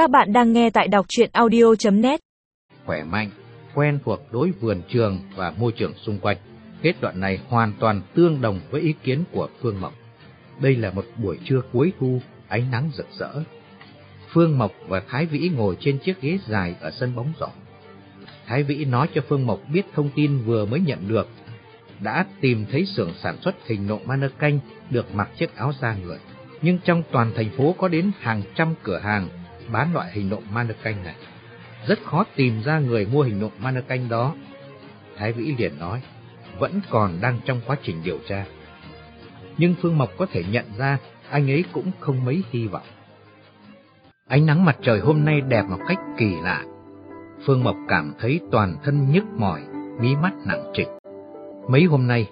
Các bạn đang nghe tại đọc chuyện audio.net Khỏe mạnh, quen thuộc đối vườn trường và môi trường xung quanh. Kết đoạn này hoàn toàn tương đồng với ý kiến của Phương Mộc. Đây là một buổi trưa cuối thu, ánh nắng rực rỡ. Phương Mộc và Thái Vĩ ngồi trên chiếc ghế dài ở sân bóng rổ. Thái Vĩ nói cho Phương Mộc biết thông tin vừa mới nhận được. Đã tìm thấy xưởng sản xuất hình nộm mannequin được mặc chiếc áo da người. Nhưng trong toàn thành phố có đến hàng trăm cửa hàng bán loại hình nộm mannequin này. Rất khó tìm ra người mua hình nộm mannequin đó. Thái Vĩ liền nói, vẫn còn đang trong quá trình điều tra. Nhưng Phương Mộc có thể nhận ra anh ấy cũng không mấy hy vọng. Ánh nắng mặt trời hôm nay đẹp một cách kỳ lạ. Phương Mộc cảm thấy toàn thân nhức mỏi, mí mắt nặng trịch. Mấy hôm nay,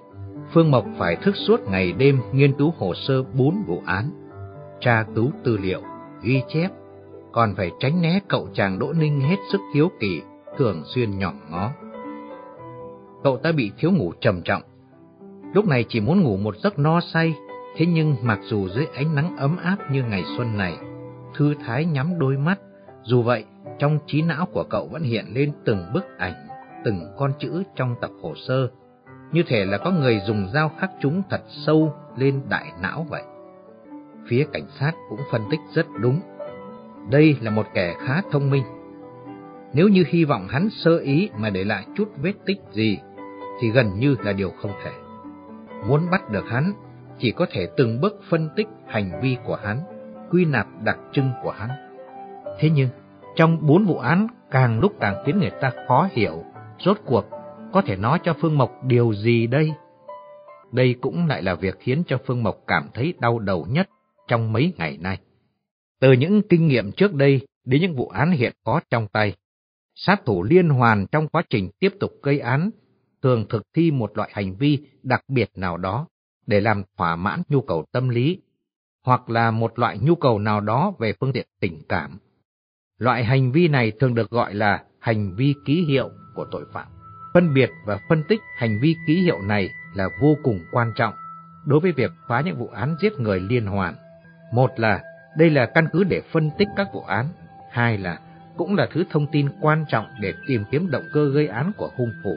Phương Mộc phải thức suốt ngày đêm nghiên cứu hồ sơ bốn vụ án, tra cứu tư liệu, ghi chép, còn phải tránh né cậu chàng Đỗ Ninh hết sức hiếu kỳ, thường xuyên nhỏm ngó. Cậu ta bị thiếu ngủ trầm trọng, lúc này chỉ muốn ngủ một giấc no say, thế nhưng mặc dù dưới ánh nắng ấm áp như ngày xuân này, thư thái nhắm đôi mắt, dù vậy trong trí não của cậu vẫn hiện lên từng bức ảnh, từng con chữ trong tập hồ sơ, như thể là có người dùng dao khắc chúng thật sâu lên đại não vậy. Phía cảnh sát cũng phân tích rất đúng. Đây là một kẻ khá thông minh. Nếu như hy vọng hắn sơ ý mà để lại chút vết tích gì, thì gần như là điều không thể. Muốn bắt được hắn, chỉ có thể từng bước phân tích hành vi của hắn, quy nạp đặc trưng của hắn. Thế nhưng, trong bốn vụ án càng lúc càng khiến người ta khó hiểu, rốt cuộc có thể nói cho Phương Mộc điều gì đây? Đây cũng lại là việc khiến cho Phương Mộc cảm thấy đau đầu nhất trong mấy ngày nay. Từ những kinh nghiệm trước đây đến những vụ án hiện có trong tay, sát thủ liên hoàn trong quá trình tiếp tục gây án thường thực thi một loại hành vi đặc biệt nào đó để làm thỏa mãn nhu cầu tâm lý, hoặc là một loại nhu cầu nào đó về phương diện tình cảm. Loại hành vi này thường được gọi là hành vi ký hiệu của tội phạm. Phân biệt và phân tích hành vi ký hiệu này là vô cùng quan trọng đối với việc phá những vụ án giết người liên hoàn. Một là đây là căn cứ để phân tích các vụ án, hai là cũng là thứ thông tin quan trọng để tìm kiếm động cơ gây án của hung thủ,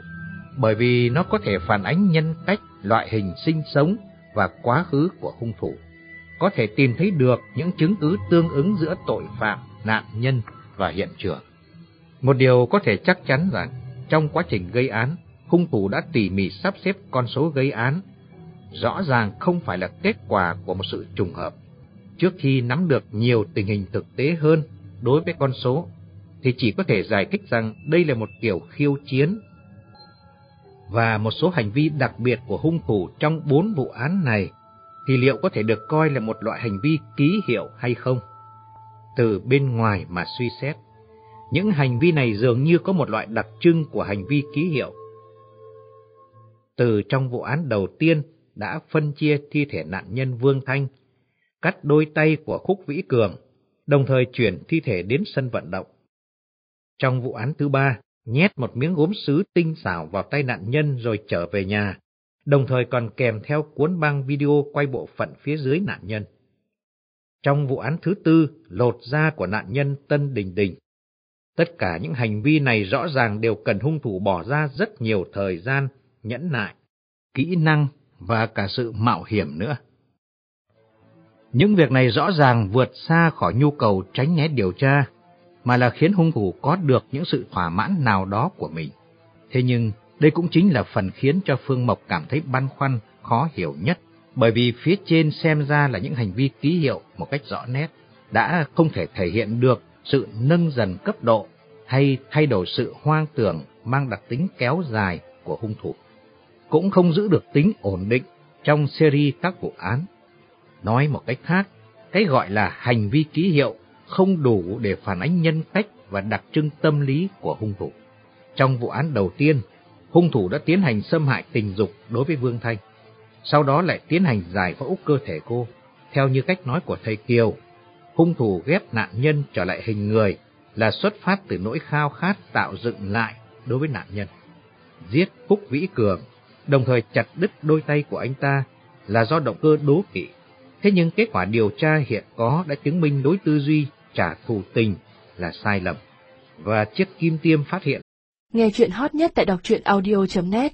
bởi vì nó có thể phản ánh nhân cách, loại hình sinh sống và quá khứ của hung thủ, có thể tìm thấy được những chứng cứ tương ứng giữa tội phạm, nạn nhân và hiện trường. Một điều có thể chắc chắn rằng trong quá trình gây án, hung thủ đã tỉ mỉ sắp xếp con số gây án, rõ ràng không phải là kết quả của một sự trùng hợp. Trước khi nắm được nhiều tình hình thực tế hơn đối với con số, thì chỉ có thể giải thích rằng đây là một kiểu khiêu chiến. Và một số hành vi đặc biệt của hung thủ trong bốn vụ án này, thì liệu có thể được coi là một loại hành vi ký hiệu hay không? Từ bên ngoài mà suy xét, những hành vi này dường như có một loại đặc trưng của hành vi ký hiệu. Từ trong vụ án đầu tiên đã phân chia thi thể nạn nhân Vương Thanh, cắt đôi tay của Khúc Vĩ Cường, đồng thời chuyển thi thể đến sân vận động. Trong vụ án thứ ba, nhét một miếng gốm sứ tinh xảo vào tay nạn nhân rồi trở về nhà, đồng thời còn kèm theo cuốn băng video quay bộ phận phía dưới nạn nhân. Trong vụ án thứ tư, lột da của nạn nhân Tân Đình Đình. Tất cả những hành vi này rõ ràng đều cần hung thủ bỏ ra rất nhiều thời gian, nhẫn nại, kỹ năng và cả sự mạo hiểm nữa. Những việc này rõ ràng vượt xa khỏi nhu cầu tránh né điều tra, mà là khiến hung thủ có được những sự thỏa mãn nào đó của mình. Thế nhưng, đây cũng chính là phần khiến cho Phương Mộc cảm thấy băn khoăn, khó hiểu nhất, bởi vì phía trên xem ra là những hành vi ký hiệu một cách rõ nét, đã không thể thể hiện được sự nâng dần cấp độ hay thay đổi sự hoang tưởng mang đặc tính kéo dài của hung thủ. Cũng không giữ được tính ổn định trong series các vụ án. Nói một cách khác, cái gọi là hành vi ký hiệu không đủ để phản ánh nhân cách và đặc trưng tâm lý của hung thủ. Trong vụ án đầu tiên, hung thủ đã tiến hành xâm hại tình dục đối với Vương Thanh, sau đó lại tiến hành giải phẫu cơ thể cô. Theo như cách nói của thầy Kiều, hung thủ ghép nạn nhân trở lại hình người là xuất phát từ nỗi khao khát tạo dựng lại đối với nạn nhân. Giết Phúc Vĩ Cường, đồng thời chặt đứt đôi tay của anh ta là do động cơ đố kỵ. Thế nhưng kết quả điều tra hiện có đã chứng minh đối tư duy trả thù tình là sai lầm, và chiếc kim tiêm phát hiện. Nghe chuyện hot nhất tại đọc truyện audio.net